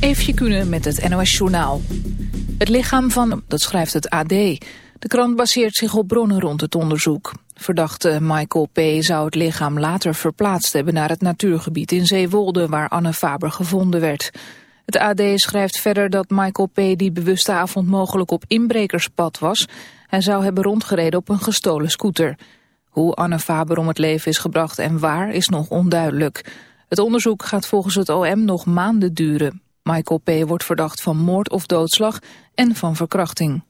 Eefje Kunnen met het NOS Journaal. Het lichaam van, dat schrijft het AD. De krant baseert zich op bronnen rond het onderzoek. Verdachte Michael P. zou het lichaam later verplaatst hebben naar het natuurgebied in Zeewolde, waar Anne Faber gevonden werd. Het AD schrijft verder dat Michael P. die bewuste avond mogelijk op inbrekerspad was. Hij zou hebben rondgereden op een gestolen scooter. Hoe Anne Faber om het leven is gebracht en waar is nog onduidelijk. Het onderzoek gaat volgens het OM nog maanden duren. Michael P. wordt verdacht van moord of doodslag en van verkrachting.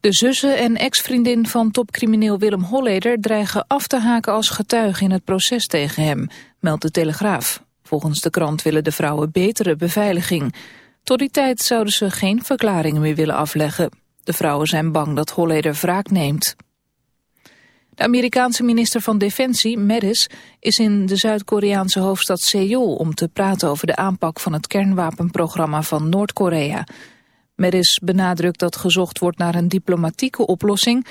De zussen en ex-vriendin van topcrimineel Willem Holleder dreigen af te haken als getuige in het proces tegen hem, meldt de Telegraaf. Volgens de krant willen de vrouwen betere beveiliging. Tot die tijd zouden ze geen verklaringen meer willen afleggen. De vrouwen zijn bang dat Holleder wraak neemt. De Amerikaanse minister van Defensie, Mattis, is in de Zuid-Koreaanse hoofdstad Seoul om te praten over de aanpak van het kernwapenprogramma van Noord-Korea. Mattis benadrukt dat gezocht wordt naar een diplomatieke oplossing,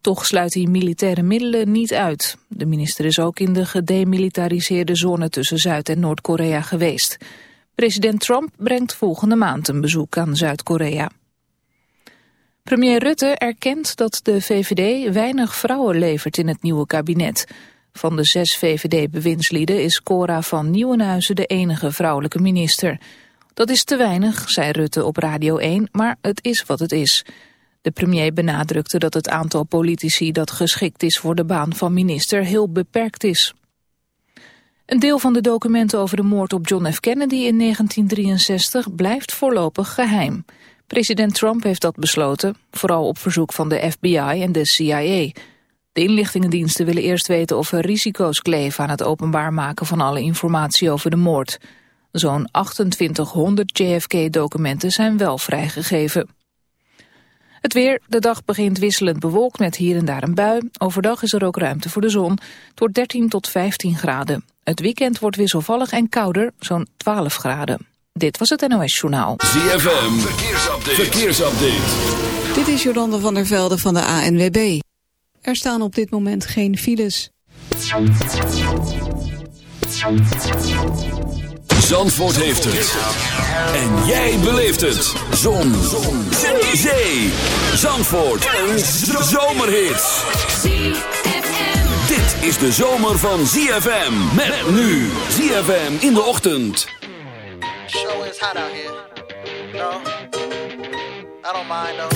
toch sluit hij militaire middelen niet uit. De minister is ook in de gedemilitariseerde zone tussen Zuid- en Noord-Korea geweest. President Trump brengt volgende maand een bezoek aan Zuid-Korea. Premier Rutte erkent dat de VVD weinig vrouwen levert in het nieuwe kabinet. Van de zes VVD-bewindslieden is Cora van Nieuwenhuizen de enige vrouwelijke minister. Dat is te weinig, zei Rutte op Radio 1, maar het is wat het is. De premier benadrukte dat het aantal politici dat geschikt is voor de baan van minister heel beperkt is. Een deel van de documenten over de moord op John F. Kennedy in 1963 blijft voorlopig geheim. President Trump heeft dat besloten, vooral op verzoek van de FBI en de CIA. De inlichtingendiensten willen eerst weten of er risico's kleven aan het openbaar maken van alle informatie over de moord. Zo'n 2800 JFK-documenten zijn wel vrijgegeven. Het weer, de dag begint wisselend bewolkt met hier en daar een bui. Overdag is er ook ruimte voor de zon. Het wordt 13 tot 15 graden. Het weekend wordt wisselvallig en kouder, zo'n 12 graden. Dit was het NOS Journaal. ZFM, verkeersupdate. verkeersupdate. Dit is Jolande van der Velde van de ANWB. Er staan op dit moment geen files. Zandvoort heeft het. En jij beleeft het. Zon. Zon. Zee. Zandvoort. Een zomerhit. Dit is de zomer van ZFM. Met nu. ZFM in de ochtend. Show is hot out here. No, I don't mind though.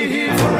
Be here forever.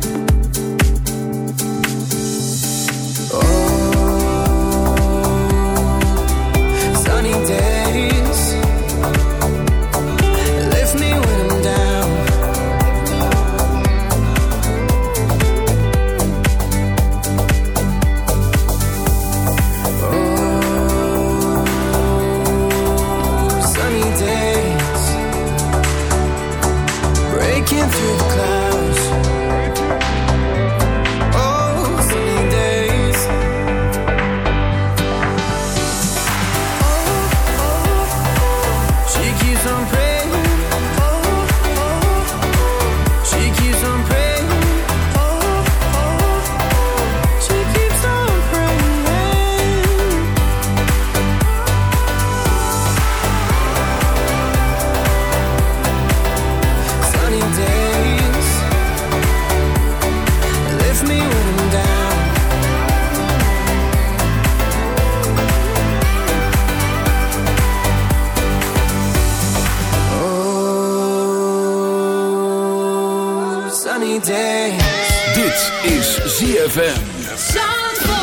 Dit is ZFM.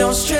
don't stress.